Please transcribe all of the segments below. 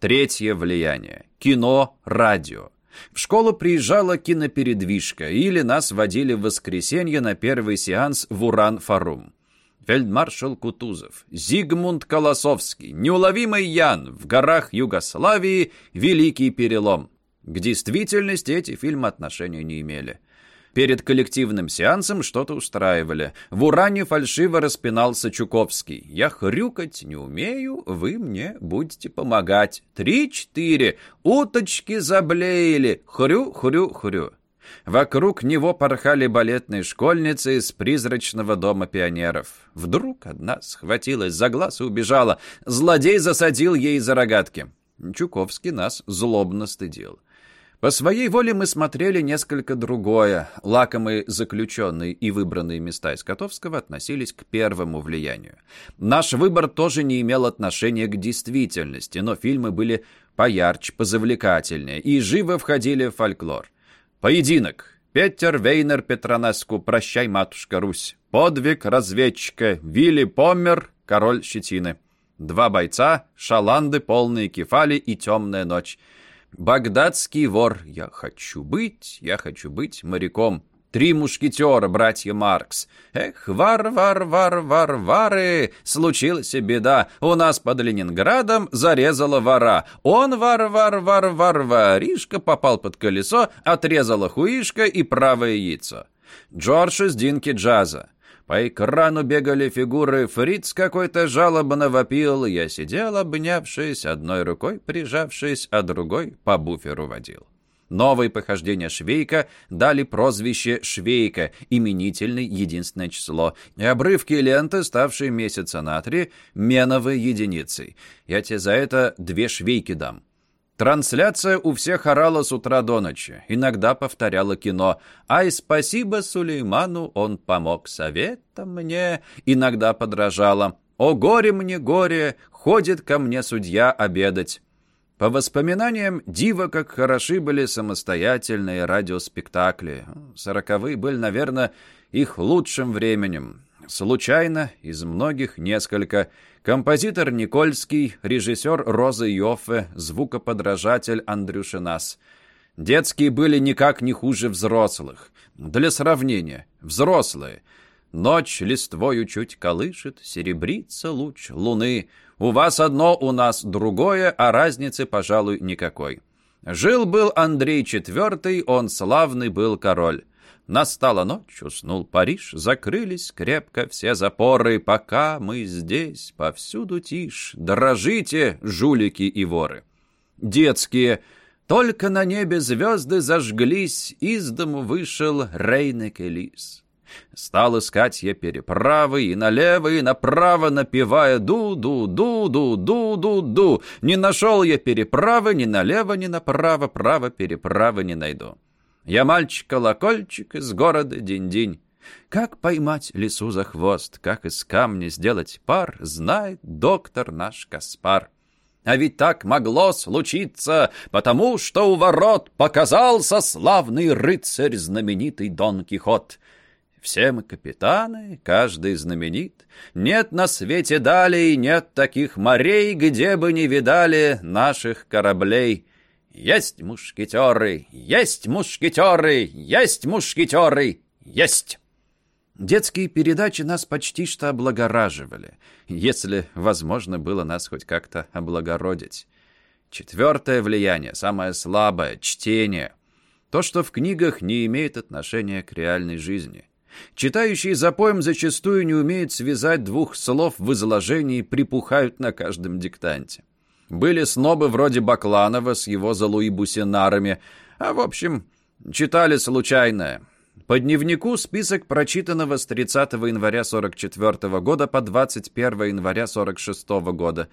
Третье влияние. Кино, радио. В школу приезжала кинопередвижка, или нас водили в воскресенье на первый сеанс в Уран-Фарум. Фельдмаршал Кутузов, Зигмунд Колосовский, Неуловимый Ян, В горах Югославии, Великий перелом. К действительности эти фильмы отношения не имели. Перед коллективным сеансом что-то устраивали. В уране фальшиво распинался Чуковский. «Я хрюкать не умею, вы мне будете помогать. Три-четыре. Уточки заблеяли. Хрю-хрю-хрю». Вокруг него порхали балетные школьницы из призрачного дома пионеров. Вдруг одна схватилась за глаз и убежала. Злодей засадил ей за рогатки. Чуковский нас злобно стыдил. По своей воле мы смотрели несколько другое. Лакомые заключенные и выбранные места из Котовского относились к первому влиянию. Наш выбор тоже не имел отношения к действительности, но фильмы были поярче, позавлекательнее и живо входили в фольклор. Поединок. Петер Вейнер Петронеску, прощай, матушка Русь. Подвиг разведчика. Вилли Поммер, король щетины. Два бойца, шаланды, полные кефали и темная ночь. Багдадский вор. Я хочу быть, я хочу быть моряком. Три мушкетера, братья Маркс. Эх, вар-вар, вар-вар, вары, случилась беда. У нас под Ленинградом зарезала вора. Он вар-вар-вар-вар, воришка попал под колесо, отрезала хуишка и правое яйцо. Джордж из Динки Джаза. По экрану бегали фигуры, фриц какой-то жалобно вопил. Я сидел, обнявшись, одной рукой прижавшись, а другой по буферу водил. Новые похождения Швейка дали прозвище Швейка, именительный единственное число, и обрывки ленты, ставшие месяца на три, меновой единицей. Я тебе за это две Швейки дам. Трансляция у всех орала с утра до ночи. Иногда повторяла кино. «Ай, спасибо Сулейману, он помог советом мне». Иногда подражала. «О, горе мне, горе, ходит ко мне судья обедать». По воспоминаниям, диво, как хороши были самостоятельные радиоспектакли. Сороковые были, наверное, их лучшим временем. Случайно, из многих несколько. Композитор Никольский, режиссер Роза Йоффе, звукоподражатель Андрюшинас. Детские были никак не хуже взрослых. Для сравнения, взрослые. Ночь листвою чуть колышет, серебрится луч луны. У вас одно, у нас другое, а разницы, пожалуй, никакой. Жил-был Андрей IV, он славный был король. Настала ночь, уснул Париж, закрылись крепко все запоры, пока мы здесь, повсюду тишь, дрожите, жулики и воры. Детские, только на небе звезды зажглись, из дому вышел Рейнек Элис. Стал искать я переправы и налево, и направо, напевая ду-ду-ду-ду-ду-ду-ду. Не нашел я переправы ни налево, ни направо, право переправы не найду. Я мальчик-колокольчик из города Динь-Динь. Как поймать лису за хвост, как из камня сделать пар, знает доктор наш Каспар. А ведь так могло случиться, потому что у ворот показался славный рыцарь, знаменитый Дон Кихот. Все мы капитаны, каждый знаменит. Нет на свете далей, нет таких морей, где бы не видали наших кораблей. Есть мушкетеры, есть мушкетеры, есть мушкетеры, есть!» Детские передачи нас почти что облагораживали, если возможно было нас хоть как-то облагородить. Четвертое влияние, самое слабое — чтение. То, что в книгах не имеет отношения к реальной жизни. Читающие за поем зачастую не умеют связать двух слов в изложении и припухают на каждом диктанте. Были снобы вроде Бакланова с его залуи-бусинарами, а, в общем, читали случайное. По дневнику список прочитанного с 30 января 44 года по 21 января 46 года.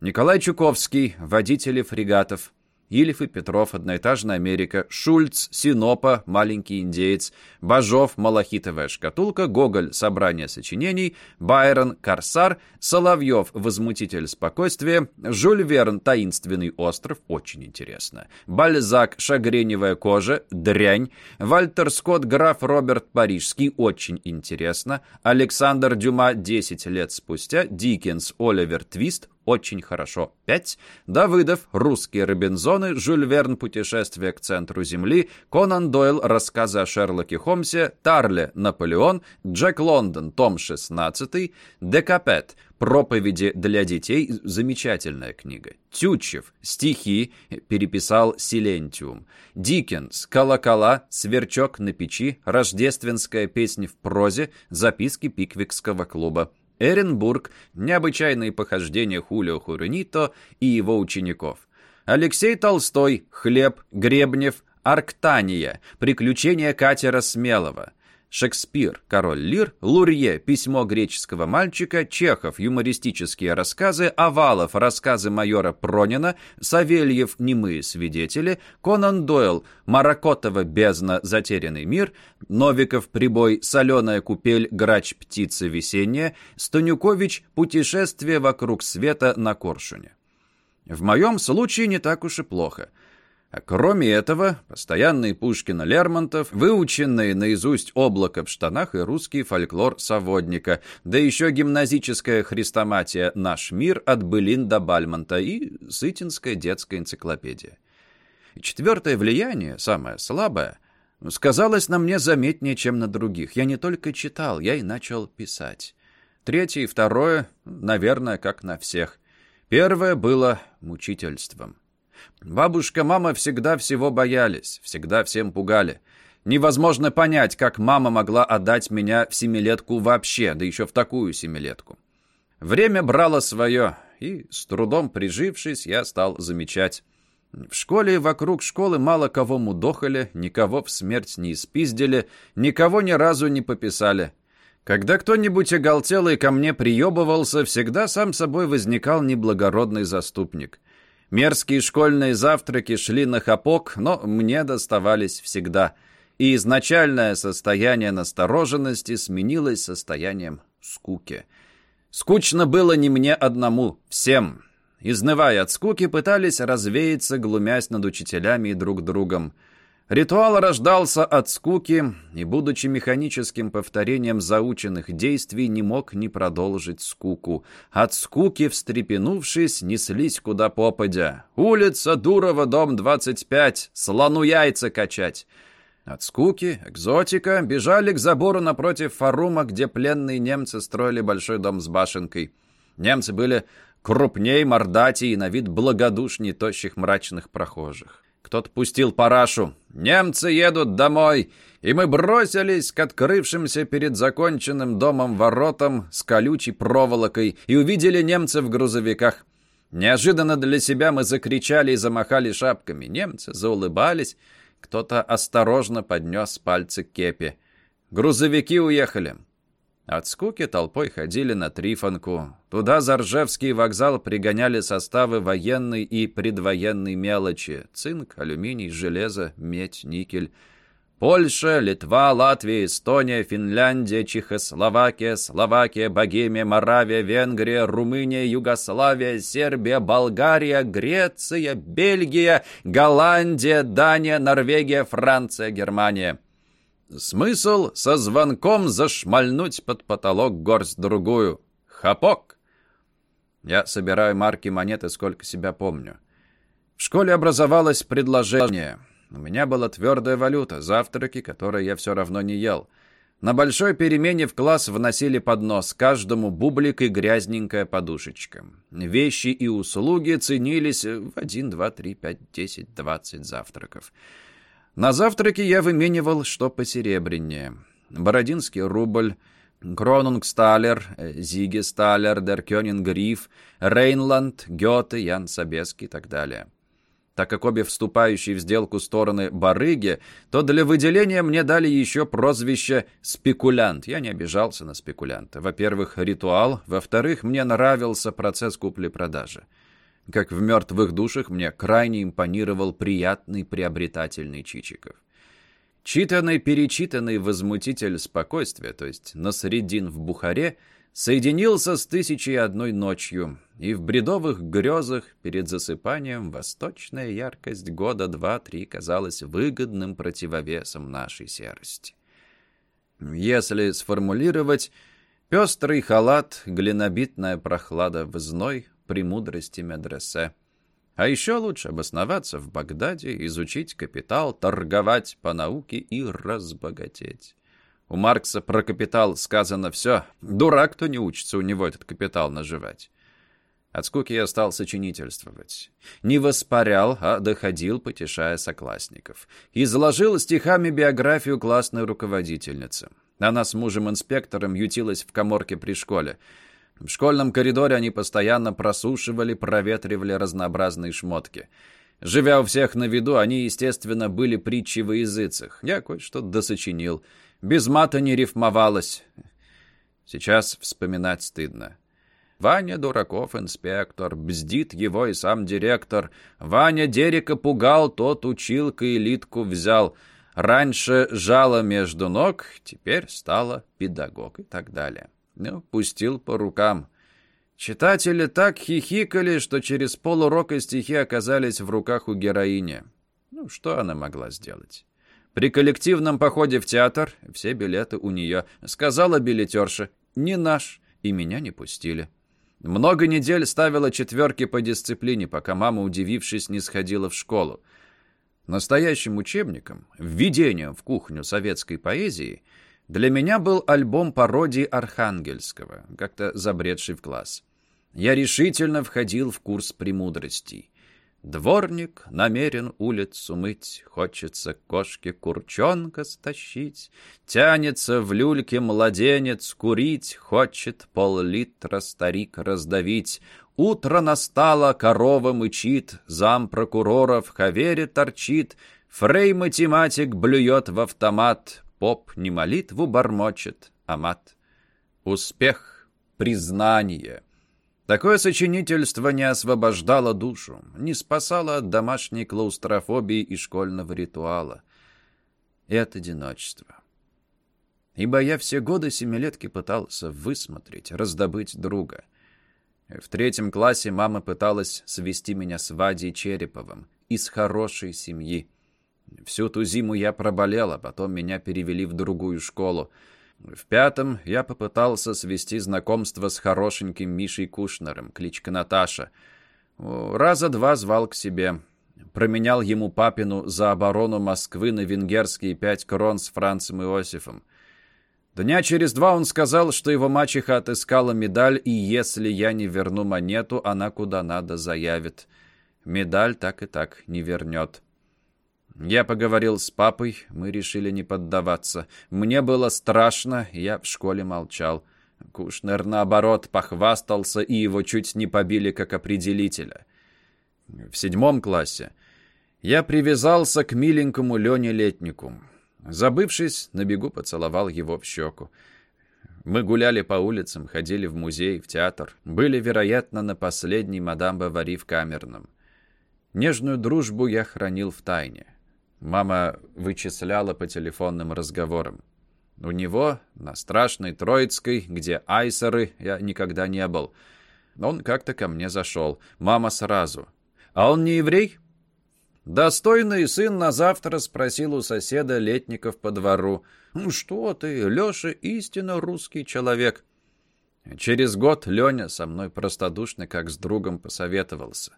Николай Чуковский, водители фрегатов. Ильф и Петров, «Одноэтажная Америка», Шульц, Синопа, «Маленький индеец», Бажов, «Малахитовая шкатулка», Гоголь, «Собрание сочинений», Байрон, «Корсар», Соловьев, «Возмутитель спокойствия», Жюль Верн, «Таинственный остров», очень интересно, Бальзак, «Шагреневая кожа», «Дрянь», Вальтер Скотт, граф Роберт Парижский, очень интересно, Александр Дюма, «10 лет спустя», Диккенс, Оливер Твист, очень хорошо – 5, Давыдов – русские Робинзоны, Жюль Верн – путешествие к центру Земли, Конан Дойл – рассказы о Шерлоке Холмсе, Тарле – Наполеон, Джек Лондон – том 16, Декапет – Проповеди для детей – замечательная книга. Тютчев – стихи, переписал Силентиум. Диккенс – колокола, сверчок на печи, рождественская песня в прозе, записки Пиквикского клуба. Эренбург – необычайные похождения Хулио Хурунито и его учеников. Алексей Толстой – хлеб, Гребнев, Арктания, приключения катера Смелого. Шекспир, Король Лир, Лурье, Письмо греческого мальчика, Чехов, юмористические рассказы, Овалов, рассказы майора Пронина, Савельев, Немые свидетели, Конан Дойл, Маракотова, Бездна, Затерянный мир, Новиков, Прибой, Соленая купель, Грач, Птица весенняя, Станюкович, Путешествие вокруг света на Коршуне. В моем случае не так уж и плохо – а кроме этого, постоянные Пушкина-Лермонтов, выученные наизусть облако в штанах и русский фольклор Саводника, да еще гимназическая хрестоматия «Наш мир» от Былин до Бальмонта и Сытинская детская энциклопедия. И четвертое влияние, самое слабое, сказалось на мне заметнее, чем на других. Я не только читал, я и начал писать. Третье и второе, наверное, как на всех. Первое было мучительством. Бабушка, мама всегда всего боялись, всегда всем пугали. Невозможно понять, как мама могла отдать меня в семилетку вообще, да еще в такую семилетку. Время брало свое, и, с трудом прижившись, я стал замечать. В школе и вокруг школы мало кого мудохали, никого в смерть не испиздили, никого ни разу не пописали. Когда кто-нибудь оголтелый ко мне приебывался, всегда сам собой возникал неблагородный заступник. Мерзкие школьные завтраки шли на хапок, но мне доставались всегда. И изначальное состояние настороженности сменилось состоянием скуки. Скучно было не мне одному, всем. Изнывая от скуки, пытались развеяться, глумясь над учителями и друг другом. Ритуал рождался от скуки и, будучи механическим повторением заученных действий, не мог не продолжить скуку. От скуки, встрепенувшись, неслись куда попадя. «Улица Дурова, дом 25, слону яйца качать!» От скуки, экзотика, бежали к забору напротив фарума, где пленные немцы строили большой дом с башенкой. Немцы были крупней, мордатей и на вид благодушней тощих мрачных прохожих. Кто-то пустил парашу. «Немцы едут домой!» И мы бросились к открывшимся перед законченным домом воротам с колючей проволокой и увидели немцев в грузовиках. Неожиданно для себя мы закричали и замахали шапками. Немцы заулыбались. Кто-то осторожно поднес пальцы к кепи. Грузовики уехали. От скуки толпой ходили на Трифонку. Туда за Ржевский вокзал пригоняли составы военной и предвоенной мелочи. Цинк, алюминий, железо, медь, никель. Польша, Литва, Латвия, Эстония, Финляндия, Чехословакия, Словакия, Богемия, Моравия, Венгрия, Румыния, Югославия, Сербия, Болгария, Греция, Бельгия, Голландия, Дания, Норвегия, Франция, Германия. Смысл со звонком зашмальнуть под потолок горсть-другую. Хапок! Я собираю марки монеты, сколько себя помню. В школе образовалось предложение. У меня была твердая валюта, завтраки, которые я все равно не ел. На большой перемене в класс вносили поднос, каждому бублик и грязненькая подушечка. Вещи и услуги ценились в 1, 2, 3, 5, 10, 20 завтраков. На завтраке я выменивал что посеребреннее. Бородинский рубль, Кронунгсталер, Зигесталер, Деркёнингриф, Рейнланд, Гёте, Ян Собеский и так далее. Так как обе вступающие в сделку стороны барыги, то для выделения мне дали еще прозвище «спекулянт». Я не обижался на спекулянта. Во-первых, ритуал. Во-вторых, мне нравился процесс купли-продажи. Как в «Мертвых душах» мне крайне импонировал приятный приобретательный Чичиков. Читанный-перечитанный возмутитель спокойствия, то есть Насреддин в Бухаре, соединился с «Тысячей одной ночью», и в бредовых грезах перед засыпанием восточная яркость года два-три казалась выгодным противовесом нашей серости. Если сформулировать, пестрый халат, глинобитная прохлада в зной, премудрости медресе. А еще лучше обосноваться в Багдаде, изучить капитал, торговать по науке и разбогатеть. У Маркса про капитал сказано все. Дурак, кто не учится у него этот капитал наживать. От скуки я стал сочинительствовать. Не воспарял, а доходил, потешая соклассников. Изложил стихами биографию классной руководительницы. Она с мужем-инспектором ютилась в коморке при школе. В школьном коридоре они постоянно просушивали, проветривали разнообразные шмотки. Живя у всех на виду, они, естественно, были притчи во языцах. Я кое-что досочинил. Без мата не рифмовалось. Сейчас вспоминать стыдно. Ваня Дураков, инспектор, бздит его и сам директор. Ваня Дерека пугал, тот училка и литку взял. Раньше жало между ног, теперь стала педагог и так далее. Ну, пустил по рукам. Читатели так хихикали, что через полурока стихи оказались в руках у героини. Ну, что она могла сделать? При коллективном походе в театр все билеты у нее. Сказала билетерша, не наш, и меня не пустили. Много недель ставила четверки по дисциплине, пока мама, удивившись, не сходила в школу. Настоящим учебником, введением в кухню советской поэзии – для меня был альбом пародий Архангельского, как-то забредший в класс. Я решительно входил в курс премудростей. Дворник намерен улицу мыть, Хочется кошке курчонка стащить, Тянется в люльке младенец курить, Хочет пол-литра старик раздавить. Утро настало, корова мычит, Зам прокурора в хавере торчит, Фрей-математик блюет в автомат, Поп не молитву бормочет, а мат. Успех, признание. Такое сочинительство не освобождало душу, не спасало от домашней клаустрофобии и школьного ритуала. И от одиночества. Ибо я все годы семилетки пытался высмотреть, раздобыть друга. В третьем классе мама пыталась свести меня с Вадей Череповым из хорошей семьи. Всю ту зиму я проболел, а потом меня перевели в другую школу. В пятом я попытался свести знакомство с хорошеньким Мишей Кушнером, кличка Наташа. Раза два звал к себе. Променял ему папину за оборону Москвы на венгерские пять крон с Францем Иосифом. Дня через два он сказал, что его мачеха отыскала медаль, и если я не верну монету, она куда надо заявит. Медаль так и так не вернет. Я поговорил с папой, мы решили не поддаваться. Мне было страшно, я в школе молчал. Кушнер, наоборот, похвастался, и его чуть не побили как определителя. В седьмом классе я привязался к миленькому Лене Летнику. Забывшись, на бегу поцеловал его в щеку. Мы гуляли по улицам, ходили в музей, в театр. Были, вероятно, на последней мадам Бавари в Камерном. Нежную дружбу я хранил в тайне. Мама вычисляла по телефонным разговорам. У него на Страшной Троицкой, где айсеры, я никогда не был. Он как-то ко мне зашел. Мама сразу. «А он не еврей?» Достойный сын на завтра спросил у соседа Летников по двору. «Ну что ты, Леша истинно русский человек». Через год Леня со мной простодушно, как с другом, посоветовался.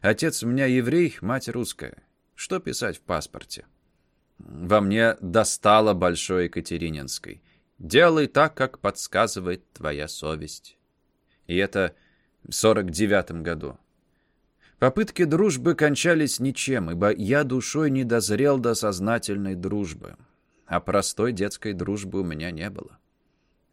Отец у меня еврей, мать русская. Что писать в паспорте? Во мне достало Большой Екатерининской. Делай так, как подсказывает твоя совесть. И это в сорок девятом году. Попытки дружбы кончались ничем, ибо я душой не дозрел до сознательной дружбы. А простой детской дружбы у меня не было.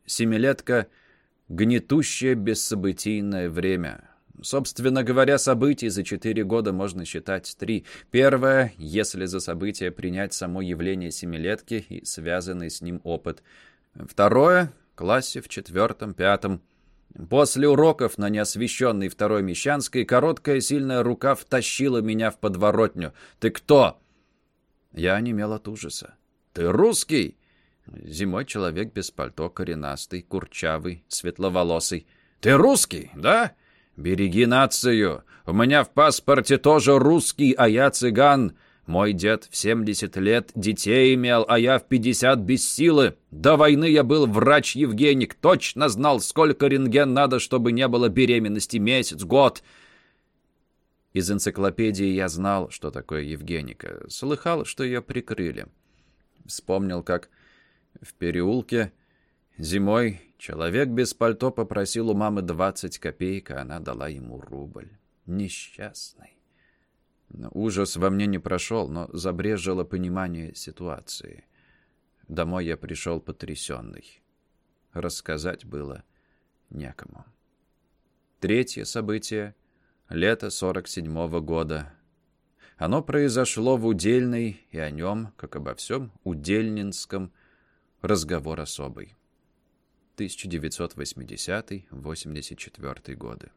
Семилетка — гнетущее бессобытийное время. Собственно говоря, событий за четыре года можно считать три. Первое, если за событие принять само явление семилетки и связанный с ним опыт. Второе, классе в четвертом-пятом. После уроков на неосвещенной второй Мещанской короткая сильная рука втащила меня в подворотню. «Ты кто?» Я онемел от ужаса. «Ты русский?» Зимой человек без пальто, коренастый, курчавый, светловолосый. «Ты русский, да?» «Береги нацию! У меня в паспорте тоже русский, а я цыган. Мой дед в 70 лет детей имел, а я в 50 без силы. До войны я был врач-евгеник, точно знал, сколько рентген надо, чтобы не было беременности месяц, год. Из энциклопедии я знал, что такое Евгеника. Слыхал, что ее прикрыли. Вспомнил, как в переулке зимой человек без пальто попросил у мамы 20 копеек, а она дала ему рубль. Несчастный. Ужас во мне не прошел, но забрежило понимание ситуации. Домой я пришел потрясенный. Рассказать было некому. Третье событие — лето 47-го года. Оно произошло в Удельной, и о нем, как обо всем Удельнинском, разговор особый. 1980-84 годы.